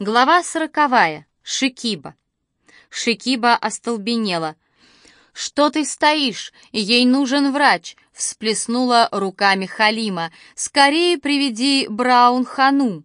Глава сороковая. Шикиба. Шикиба остолбенела. «Что ты стоишь? Ей нужен врач!» — всплеснула руками Халима. «Скорее приведи Браун Хану!»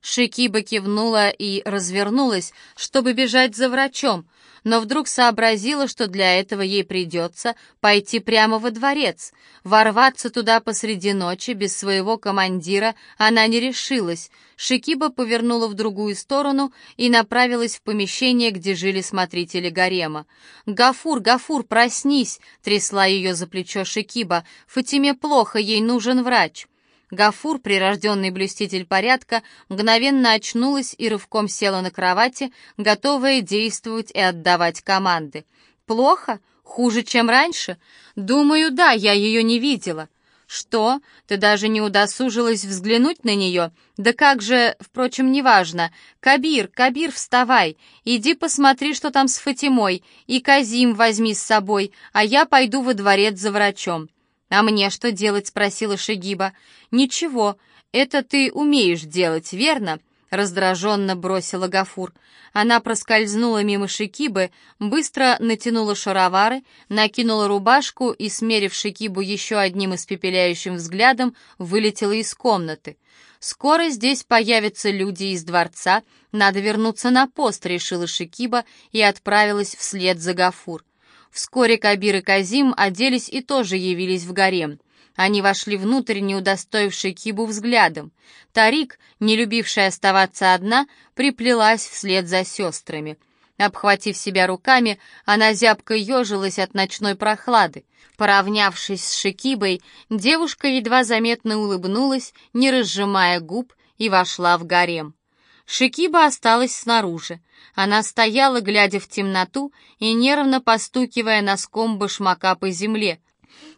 Шикиба кивнула и развернулась, чтобы бежать за врачом, но вдруг сообразила, что для этого ей придется пойти прямо во дворец. Ворваться туда посреди ночи без своего командира она не решилась. Шикиба повернула в другую сторону и направилась в помещение, где жили смотрители гарема. «Гафур, Гафур, проснись!» — трясла ее за плечо Шикиба. «Фатиме плохо, ей нужен врач». Гафур, прирожденный блюститель порядка, мгновенно очнулась и рывком села на кровати, готовая действовать и отдавать команды. «Плохо? Хуже, чем раньше? Думаю, да, я ее не видела». «Что? Ты даже не удосужилась взглянуть на нее? Да как же, впрочем, неважно. Кабир, Кабир, вставай, иди посмотри, что там с Фатимой, и Казим возьми с собой, а я пойду во дворец за врачом». «А мне что делать?» — спросила Шигиба. «Ничего, это ты умеешь делать, верно?» — раздраженно бросила Гафур. Она проскользнула мимо Шикибы, быстро натянула шаровары, накинула рубашку и, смерив Шикибу еще одним испепеляющим взглядом, вылетела из комнаты. «Скоро здесь появятся люди из дворца, надо вернуться на пост», — решила Шикиба и отправилась вслед за Гафур. Вскоре Кабир и Казим оделись и тоже явились в гарем. Они вошли внутрь, не удостоивший Кибу взглядом. Тарик, не любившая оставаться одна, приплелась вслед за сестрами. Обхватив себя руками, она зябко ежилась от ночной прохлады. Поравнявшись с Шикибой, девушка едва заметно улыбнулась, не разжимая губ, и вошла в гарем. Шикиба осталась снаружи. Она стояла, глядя в темноту и нервно постукивая носком башмака по земле.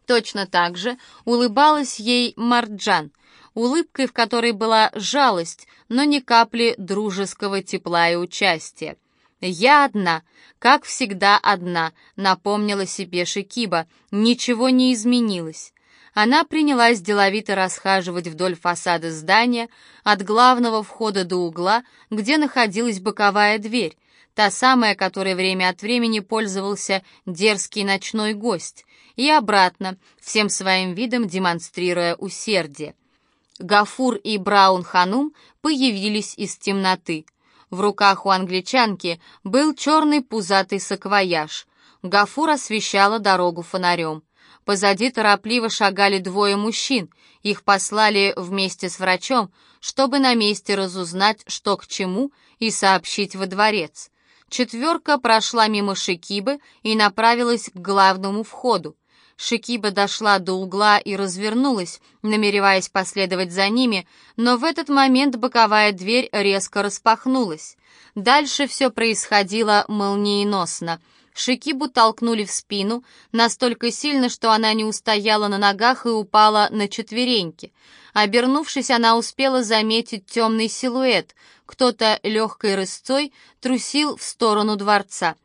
Точно так же улыбалась ей Марджан, улыбкой, в которой была жалость, но ни капли дружеского тепла и участия. «Я одна, как всегда одна», — напомнила себе Шикиба. «Ничего не изменилось». Она принялась деловито расхаживать вдоль фасада здания, от главного входа до угла, где находилась боковая дверь, та самая, которой время от времени пользовался дерзкий ночной гость, и обратно, всем своим видом демонстрируя усердие. Гафур и Браун Ханум появились из темноты. В руках у англичанки был черный пузатый саквояж. Гафур освещала дорогу фонарем. Позади торопливо шагали двое мужчин. Их послали вместе с врачом, чтобы на месте разузнать, что к чему, и сообщить во дворец. Четверка прошла мимо Шикибы и направилась к главному входу. Шикиба дошла до угла и развернулась, намереваясь последовать за ними, но в этот момент боковая дверь резко распахнулась. Дальше все происходило молниеносно — Шикибу толкнули в спину настолько сильно, что она не устояла на ногах и упала на четвереньки. Обернувшись, она успела заметить темный силуэт. Кто-то легкой рысцой трусил в сторону дворца.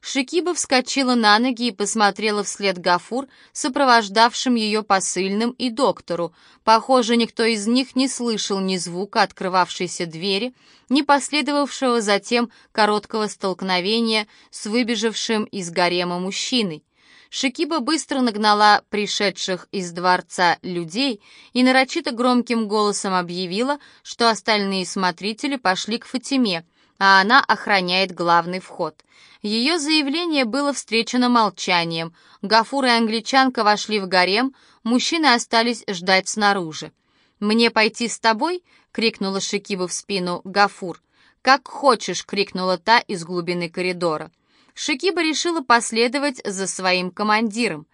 Шикиба вскочила на ноги и посмотрела вслед Гафур, сопровождавшим ее посыльным и доктору. Похоже, никто из них не слышал ни звука открывавшейся двери, ни последовавшего затем короткого столкновения с выбежавшим из гарема мужчиной. Шикиба быстро нагнала пришедших из дворца людей и нарочито громким голосом объявила, что остальные смотрители пошли к Фатиме, а она охраняет главный вход. Ее заявление было встречено молчанием. Гафур и англичанка вошли в гарем, мужчины остались ждать снаружи. «Мне пойти с тобой?» — крикнула Шикиба в спину Гафур. «Как хочешь!» — крикнула та из глубины коридора. Шикиба решила последовать за своим командиром.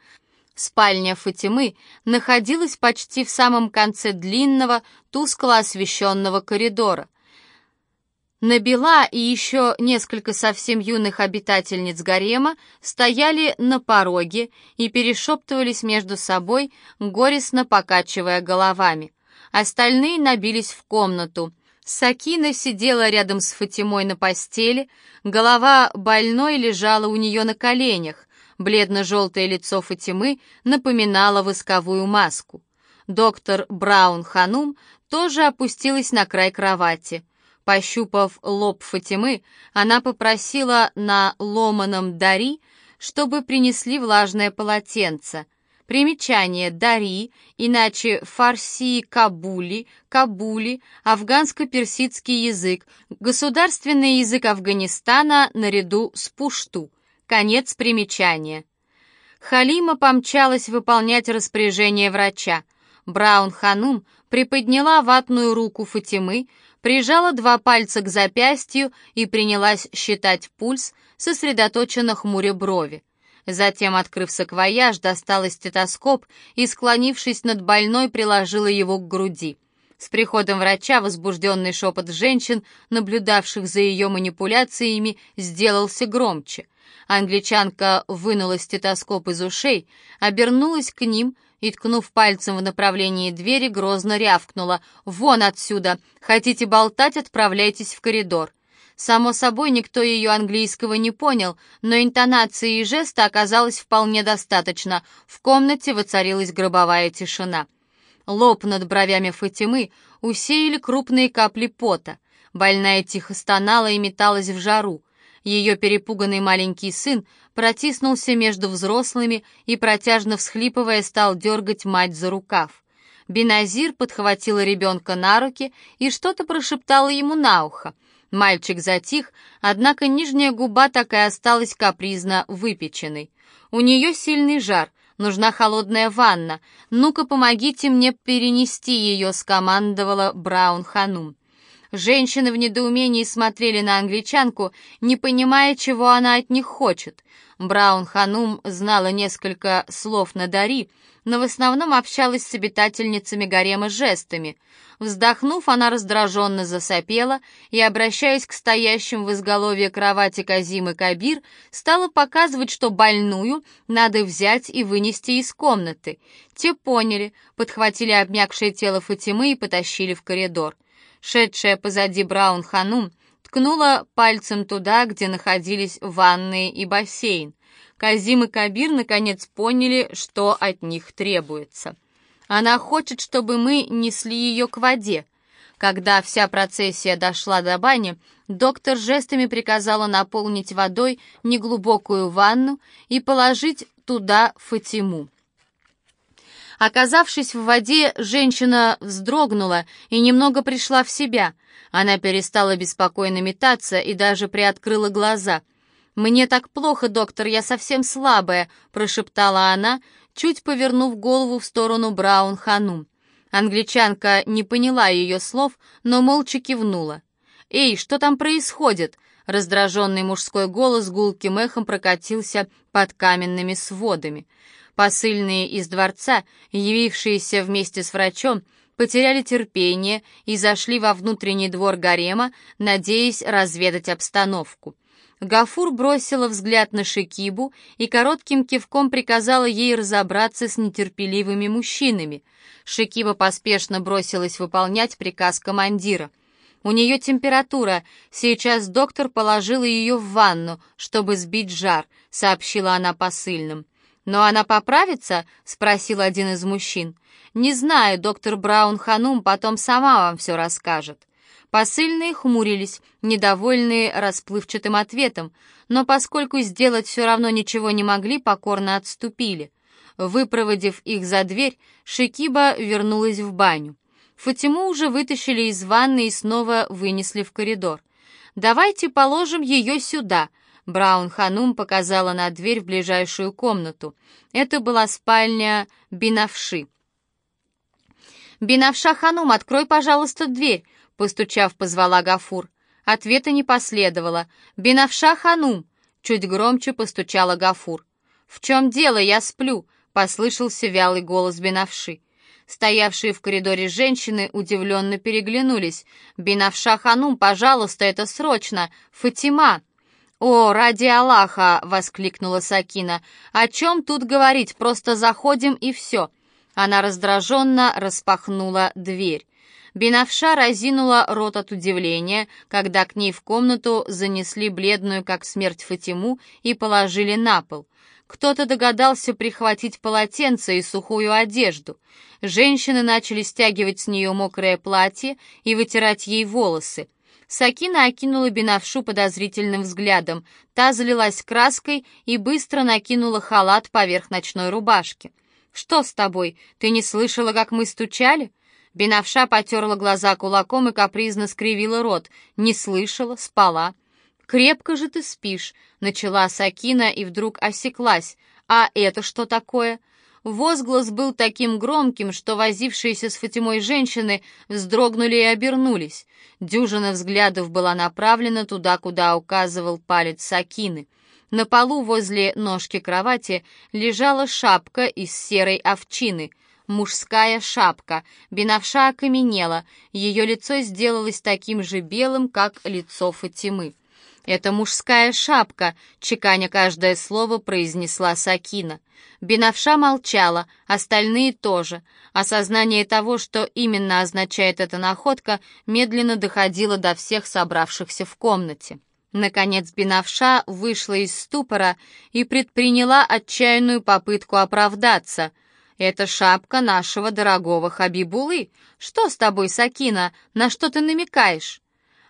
Спальня Фатимы находилась почти в самом конце длинного, тускло освещенного коридора. Набила и еще несколько совсем юных обитательниц гарема стояли на пороге и перешептывались между собой, горестно покачивая головами. Остальные набились в комнату. Сакина сидела рядом с Фатимой на постели, голова больной лежала у нее на коленях, бледно-желтое лицо Фатимы напоминало восковую маску. Доктор Браун Ханум тоже опустилась на край кровати — Пощупав лоб Фатимы, она попросила на ломаном «дари», чтобы принесли влажное полотенце. Примечание «дари», иначе фарси «кабули», «кабули», афганско-персидский язык, государственный язык Афганистана наряду с пушту. Конец примечания. Халима помчалась выполнять распоряжение врача. Браун Ханум приподняла ватную руку Фатимы, прижала два пальца к запястью и принялась считать пульс, сосредоточенно хмуря брови. Затем, открыв саквояж, достала стетоскоп и, склонившись над больной, приложила его к груди. С приходом врача возбужденный шепот женщин, наблюдавших за ее манипуляциями, сделался громче. Англичанка вынула стетоскоп из ушей, обернулась к ним и, ткнув пальцем в направлении двери, грозно рявкнула «Вон отсюда! Хотите болтать, отправляйтесь в коридор!» Само собой, никто ее английского не понял, но интонации и жеста оказалось вполне достаточно. В комнате воцарилась гробовая тишина. Лоб над бровями Фатимы усеяли крупные капли пота. Больная тихо стонала и металась в жару. Ее перепуганный маленький сын протиснулся между взрослыми и, протяжно всхлипывая, стал дергать мать за рукав. Беназир подхватила ребенка на руки и что-то прошептала ему на ухо. Мальчик затих, однако нижняя губа так и осталась капризно выпеченной. У нее сильный жар, нужна холодная ванна. Ну-ка, помогите мне перенести ее, скомандовала Браун Ханум. Женщины в недоумении смотрели на англичанку, не понимая, чего она от них хочет. Браун Ханум знала несколько слов на Дари, но в основном общалась с обитательницами гарема жестами. Вздохнув, она раздраженно засопела и, обращаясь к стоящим в изголовье кровати Казим и Кабир, стала показывать, что больную надо взять и вынести из комнаты. Те поняли, подхватили обмякшее тело Фатимы и потащили в коридор. Шедшая позади Браун Ханум ткнула пальцем туда, где находились ванные и бассейн. Казим и Кабир наконец поняли, что от них требуется. Она хочет, чтобы мы несли ее к воде. Когда вся процессия дошла до бани, доктор жестами приказала наполнить водой неглубокую ванну и положить туда Фатиму. Оказавшись в воде, женщина вздрогнула и немного пришла в себя. Она перестала беспокойно метаться и даже приоткрыла глаза. «Мне так плохо, доктор, я совсем слабая», — прошептала она, чуть повернув голову в сторону Браун Ханум. Англичанка не поняла ее слов, но молча кивнула. «Эй, что там происходит?» Раздраженный мужской голос гулким эхом прокатился под каменными сводами. Посыльные из дворца, явившиеся вместе с врачом, потеряли терпение и зашли во внутренний двор гарема, надеясь разведать обстановку. Гафур бросила взгляд на Шикибу и коротким кивком приказала ей разобраться с нетерпеливыми мужчинами. Шикиба поспешно бросилась выполнять приказ командира. «У нее температура. Сейчас доктор положил ее в ванну, чтобы сбить жар», — сообщила она посыльным. «Но она поправится?» — спросил один из мужчин. «Не знаю, доктор Браун Ханум потом сама вам все расскажет». Посыльные хмурились, недовольные расплывчатым ответом, но поскольку сделать все равно ничего не могли, покорно отступили. Выпроводив их за дверь, Шикиба вернулась в баню. Фатиму уже вытащили из ванны и снова вынесли в коридор. «Давайте положим ее сюда», Браун Ханум показала на дверь в ближайшую комнату. Это была спальня Бинавши. «Бинавша Ханум, открой, пожалуйста, дверь», — постучав, позвала Гафур. Ответа не последовало. «Бинавша Ханум!» — чуть громче постучала Гафур. «В чем дело? Я сплю», — послышался вялый голос Бинавши. Стоявшие в коридоре женщины удивленно переглянулись. «Бинавша Ханум, пожалуйста, это срочно! Фатима!» «О, ради Аллаха!» — воскликнула Сакина. «О чем тут говорить? Просто заходим и все!» Она раздраженно распахнула дверь. Бинавша разинула рот от удивления, когда к ней в комнату занесли бледную, как смерть Фатиму, и положили на пол. Кто-то догадался прихватить полотенце и сухую одежду. Женщины начали стягивать с нее мокрое платье и вытирать ей волосы. Сакина окинула Бенавшу подозрительным взглядом. Та залилась краской и быстро накинула халат поверх ночной рубашки. «Что с тобой? Ты не слышала, как мы стучали?» Бенавша потерла глаза кулаком и капризно скривила рот. «Не слышала, спала». «Крепко же ты спишь», — начала Сакина и вдруг осеклась. «А это что такое?» Возглас был таким громким, что возившиеся с Фатимой женщины вздрогнули и обернулись. Дюжина взглядов была направлена туда, куда указывал палец Сакины. На полу возле ножки кровати лежала шапка из серой овчины. Мужская шапка. Бенавша окаменела. Ее лицо сделалось таким же белым, как лицо Фатимы. «Это мужская шапка», — чеканя каждое слово произнесла Сакина. Бинавша молчала, остальные тоже. Осознание того, что именно означает эта находка, медленно доходило до всех собравшихся в комнате. Наконец Бинавша вышла из ступора и предприняла отчаянную попытку оправдаться. «Это шапка нашего дорогого Хабибулы. Что с тобой, Сакина? На что ты намекаешь?»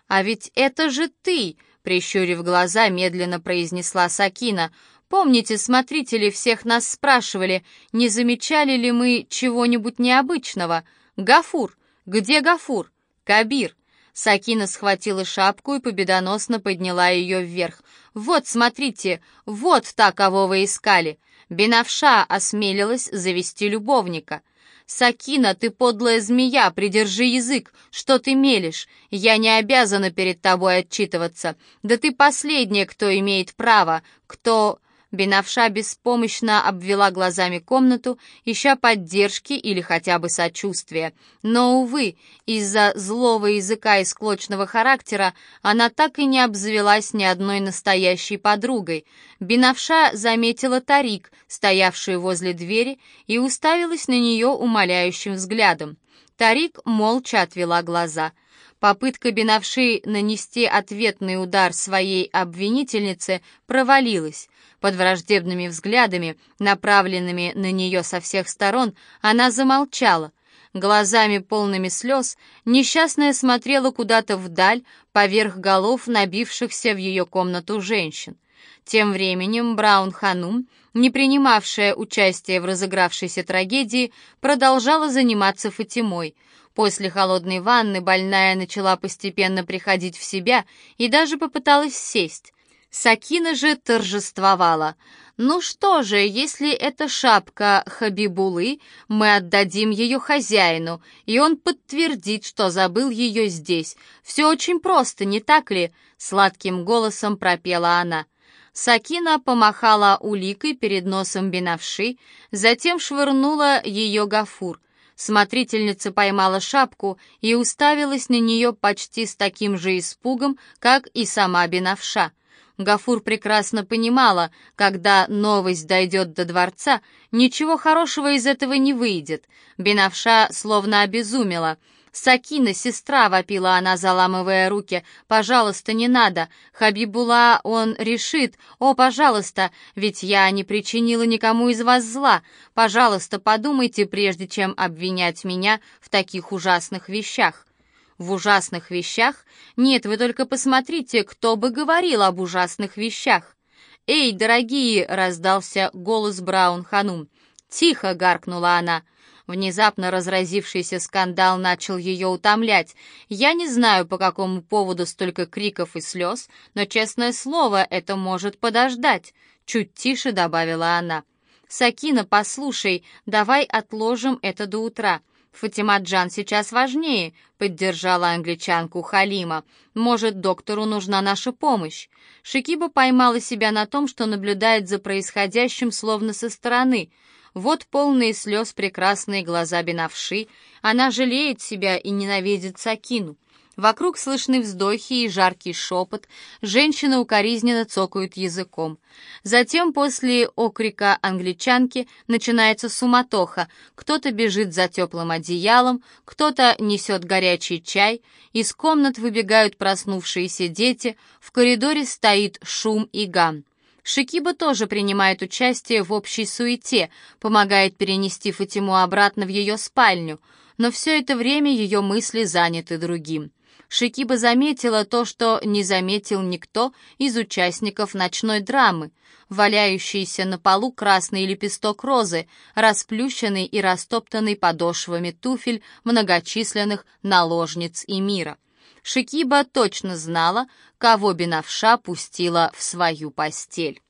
«А ведь это же ты!» — прищурив глаза, медленно произнесла Сакина — Помните, смотрители всех нас спрашивали, не замечали ли мы чего-нибудь необычного? Гафур! Где Гафур? Кабир! Сакина схватила шапку и победоносно подняла ее вверх. «Вот, смотрите, вот та, кого вы искали!» Бенавша осмелилась завести любовника. «Сакина, ты подлая змея, придержи язык, что ты мелешь? Я не обязана перед тобой отчитываться. Да ты последняя, кто имеет право, кто...» Бенавша беспомощно обвела глазами комнату, ища поддержки или хотя бы сочувствия. Но, увы, из-за злого языка и склочного характера она так и не обзавелась ни одной настоящей подругой. Бенавша заметила Тарик, стоявшую возле двери, и уставилась на нее умоляющим взглядом. Тарик молча отвела глаза — Попытка Бенавши нанести ответный удар своей обвинительнице провалилась. Под враждебными взглядами, направленными на нее со всех сторон, она замолчала. Глазами полными слез несчастная смотрела куда-то вдаль, поверх голов набившихся в ее комнату женщин. Тем временем Браун Ханум, не принимавшая участие в разыгравшейся трагедии, продолжала заниматься Фатимой — После холодной ванны больная начала постепенно приходить в себя и даже попыталась сесть. Сакина же торжествовала. «Ну что же, если это шапка Хабибулы, мы отдадим ее хозяину, и он подтвердит, что забыл ее здесь. Все очень просто, не так ли?» — сладким голосом пропела она. Сакина помахала уликой перед носом Бенавши, затем швырнула ее Гафур. Смотрительница поймала шапку и уставилась на нее почти с таким же испугом, как и сама Бенавша. Гафур прекрасно понимала, когда новость дойдет до дворца, ничего хорошего из этого не выйдет. Бенавша словно обезумела — «Сакина, сестра!» — вопила она, заламывая руки. «Пожалуйста, не надо! Хабибула он решит! О, пожалуйста! Ведь я не причинила никому из вас зла! Пожалуйста, подумайте, прежде чем обвинять меня в таких ужасных вещах!» «В ужасных вещах? Нет, вы только посмотрите, кто бы говорил об ужасных вещах!» «Эй, дорогие!» — раздался голос Браун Ханум. «Тихо!» — гаркнула она. Внезапно разразившийся скандал начал ее утомлять. Я не знаю, по какому поводу столько криков и слез, но, честное слово, это может подождать. Чуть тише добавила она. «Сакина, послушай, давай отложим это до утра. Фатима Джан сейчас важнее», — поддержала англичанку Халима. «Может, доктору нужна наша помощь?» Шикиба поймала себя на том, что наблюдает за происходящим словно со стороны — вот полные слез прекрасные глаза Бенавши. Она жалеет себя и ненавидит Сакину. Вокруг слышны вздохи и жаркий шепот. Женщины укоризненно цокают языком. Затем после окрика англичанки начинается суматоха. Кто-то бежит за теплым одеялом, кто-то несет горячий чай. Из комнат выбегают проснувшиеся дети. В коридоре стоит шум и гам. Шикиба тоже принимает участие в общей суете, помогает перенести Фатиму обратно в ее спальню, но все это время ее мысли заняты другим. Шикиба заметила то, что не заметил никто из участников ночной драмы. Валяющийся на полу красный лепесток розы, расплющенный и растоптанный подошвами туфель многочисленных наложниц и мира. Шикиба точно знала, кого Бенавша пустила в свою постель.